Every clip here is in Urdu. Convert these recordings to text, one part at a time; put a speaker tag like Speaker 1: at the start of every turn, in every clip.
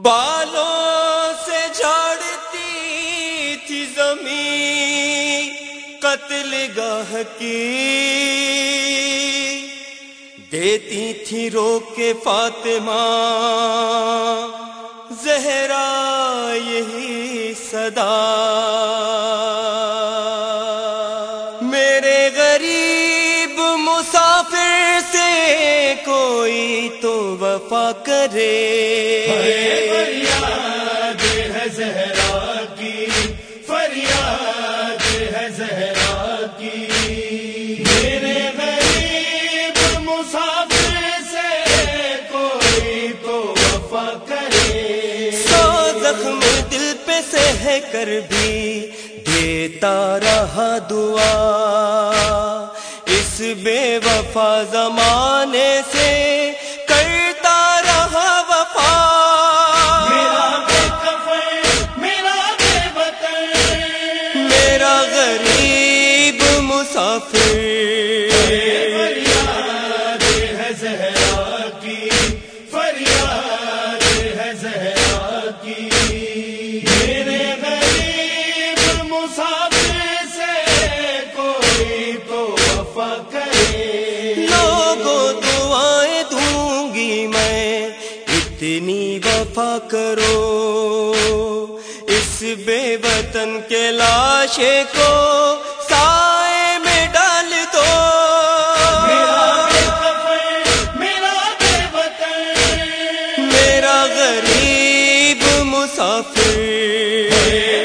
Speaker 1: بالوں سے جھاڑتی تھی زمین، قتل گاہ کی۔ دیتی تھی رو کے فاطمہ۔ زہرا یہی صدا۔ کوئی تو وفا کرے۔
Speaker 2: فریاد ہے زہرا کی۔ فریاد ہے زہرا کی۔ میرے غریب مسافر سے کوئی تو وفا کرے۔
Speaker 1: سو زخم دل پہ سہ کر بھی دیتا رہا دعا۔ اس بے وفا زمانے سے کرو اس بے وطن کے لاشے کو سائے میں ڈال دو۔
Speaker 2: میرا بے کفن میرا بے وطن۔
Speaker 1: میرا غریب مسافر۔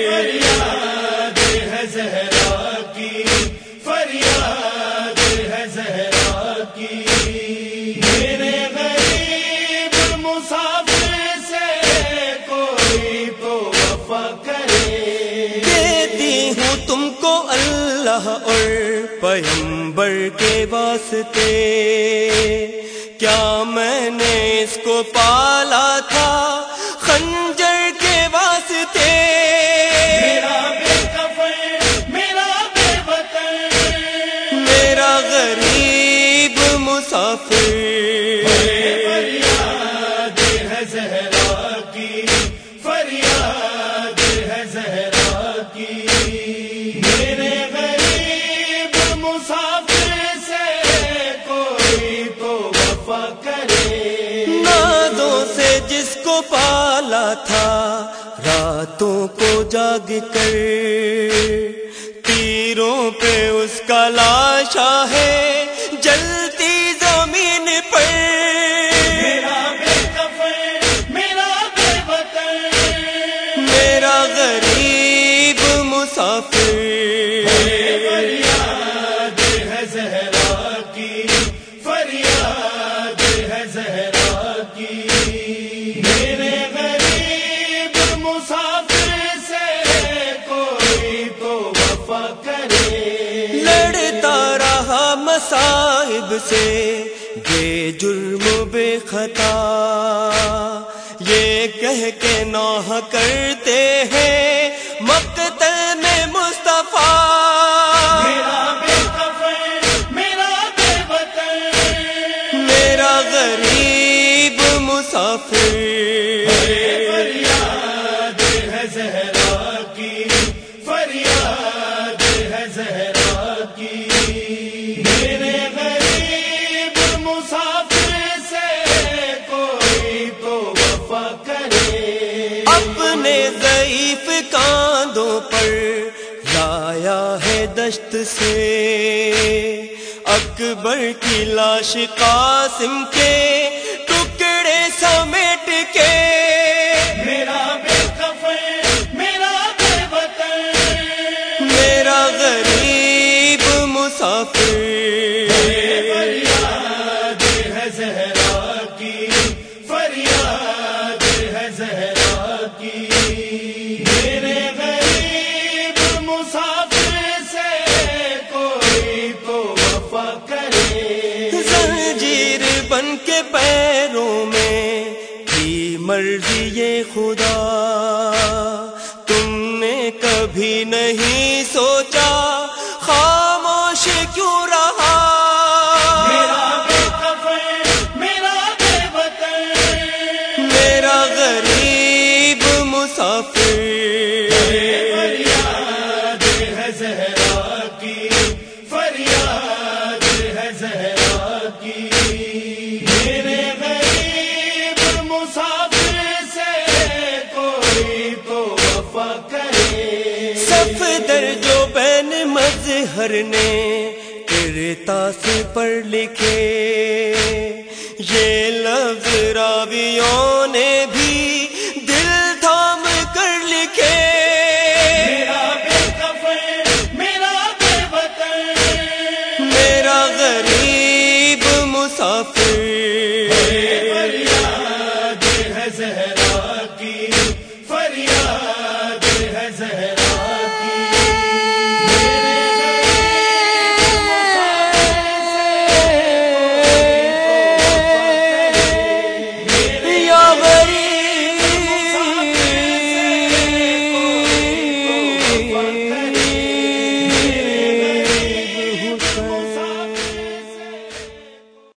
Speaker 2: فریاد ہے زہرا کی فریاد ہے زہرا کی۔ میرے
Speaker 1: اللہ اور پیمبر کے واسطے۔ کیا میں نے اس کو پالا تھا؟ نادوں سے جس کو پالا تھا، راتوں کو جاگ کر۔ تیروں پہ اس کا لاشا ہے جلتی مصائب سے بے جرم بے خطا یہ کہہ کے نوح کرتے ہیں مقتل میں مصطفیٰ۔
Speaker 2: میرا بے کفن میرا بے وطن۔
Speaker 1: میرا غریب مسافر۔ یادوں پر لایا ہے دشت سے۔ اکبر کی لاش قاسم کے ٹکڑے سمیٹ کے
Speaker 2: کرے۔
Speaker 1: زنجیر بن کے پیروں میں کی مرضی یہ خدا؟ تم نے کبھی نہیں سوچا خاموش کیوں رہا؟
Speaker 2: میرا میرا
Speaker 1: غریب مسافر ہر نے تیرے سے پڑھ لکھے یہ لفظ راویوں